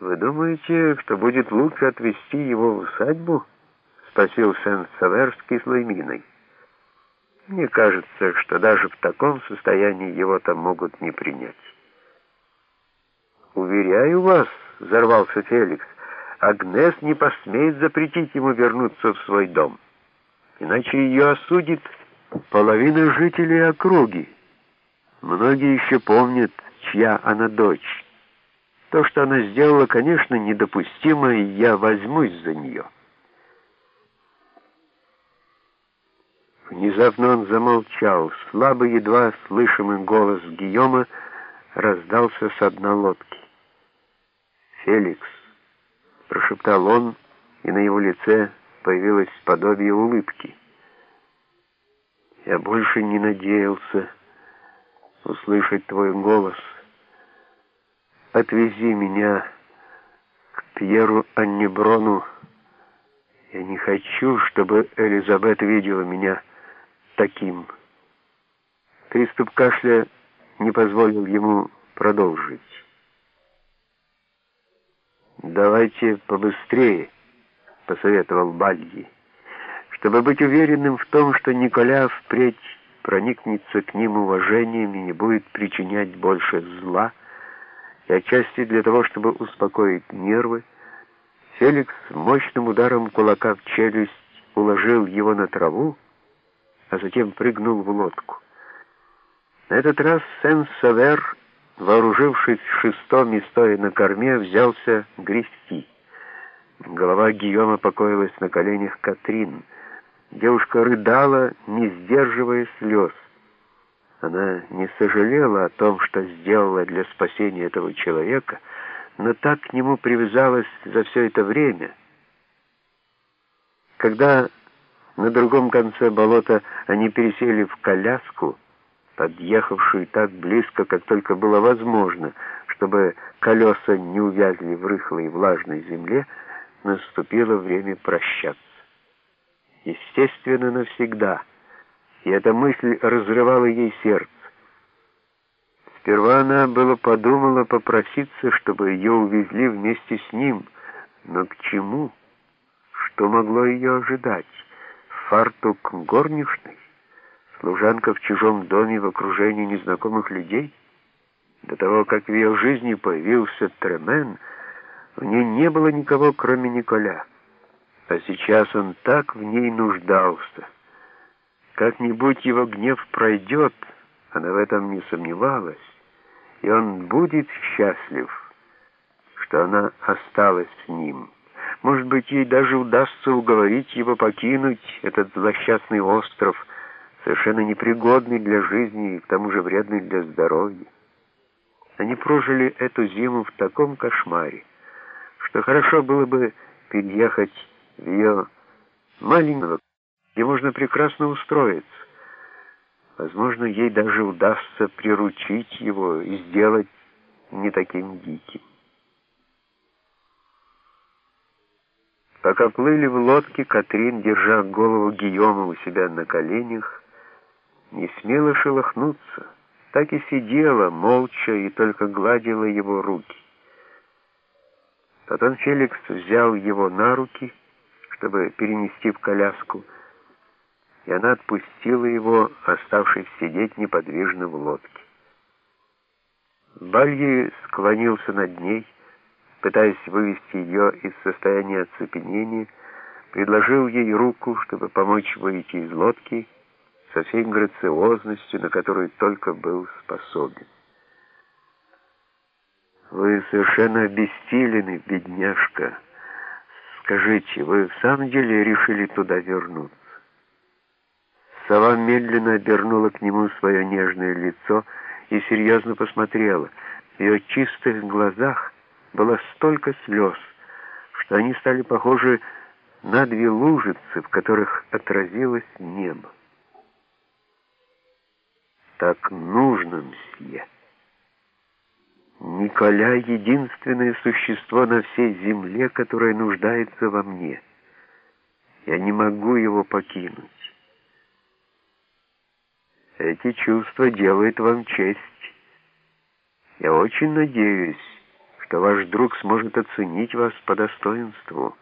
«Вы думаете, что будет лучше отвезти его в усадьбу?» — спросил Сен-Савер с кислой миной. «Мне кажется, что даже в таком состоянии его там могут не принять». «Уверяю вас», — взорвался Феликс, — «Агнес не посмеет запретить ему вернуться в свой дом, иначе ее осудит половина жителей округи. Многие еще помнят, чья она дочь». То, что она сделала, конечно, недопустимо, и я возьмусь за нее. Внезапно он замолчал. Слабый, едва слышимый голос Гийома раздался с дна лодки. «Феликс», — прошептал он, и на его лице появилось подобие улыбки. «Я больше не надеялся услышать твой голос». Отвези меня к Пьеру Аннеброну. Я не хочу, чтобы Элизабет видела меня таким. Приступ кашля не позволил ему продолжить. «Давайте побыстрее», — посоветовал Бальди, чтобы быть уверенным в том, что Николя впредь проникнется к ним уважением и не будет причинять больше зла, — и отчасти для того, чтобы успокоить нервы, Феликс мощным ударом кулака в челюсть уложил его на траву, а затем прыгнул в лодку. На этот раз Сен-Савер, вооружившись шестом и стоя на корме, взялся грести. Голова Гийома покоилась на коленях Катрин. Девушка рыдала, не сдерживая слез. Она не сожалела о том, что сделала для спасения этого человека, но так к нему привязалась за все это время. Когда на другом конце болота они пересели в коляску, подъехавшую так близко, как только было возможно, чтобы колеса не увязли в рыхлой влажной земле, наступило время прощаться. Естественно, навсегда — и эта мысль разрывала ей сердце. Сперва она было подумала попроситься, чтобы ее увезли вместе с ним, но к чему? Что могло ее ожидать? Фартук горничной? Служанка в чужом доме в окружении незнакомых людей? До того, как в ее жизни появился Тремен, в ней не было никого, кроме Николя. А сейчас он так в ней нуждался — как-нибудь его гнев пройдет, она в этом не сомневалась, и он будет счастлив, что она осталась с ним. Может быть, ей даже удастся уговорить его покинуть этот злосчастный остров, совершенно непригодный для жизни и к тому же вредный для здоровья. Они прожили эту зиму в таком кошмаре, что хорошо было бы переехать в ее маленького где можно прекрасно устроиться. Возможно, ей даже удастся приручить его и сделать не таким диким. Пока плыли в лодке, Катрин, держа голову Гийома у себя на коленях, не смела шелохнуться, так и сидела, молча, и только гладила его руки. Потом Феликс взял его на руки, чтобы перенести в коляску, и она отпустила его, оставшись сидеть неподвижно в лодке. Бальи склонился над ней, пытаясь вывести ее из состояния оцепенения, предложил ей руку, чтобы помочь выйти из лодки со всей грациозностью, на которую только был способен. «Вы совершенно обессилены, бедняжка. Скажите, вы в самом деле решили туда вернуться?» Сова медленно обернула к нему свое нежное лицо и серьезно посмотрела. В ее чистых глазах было столько слез, что они стали похожи на две лужицы, в которых отразилось небо. Так нужно, мсье. Николя — единственное существо на всей земле, которое нуждается во мне. Я не могу его покинуть. Эти чувства делают вам честь. Я очень надеюсь, что ваш друг сможет оценить вас по достоинству».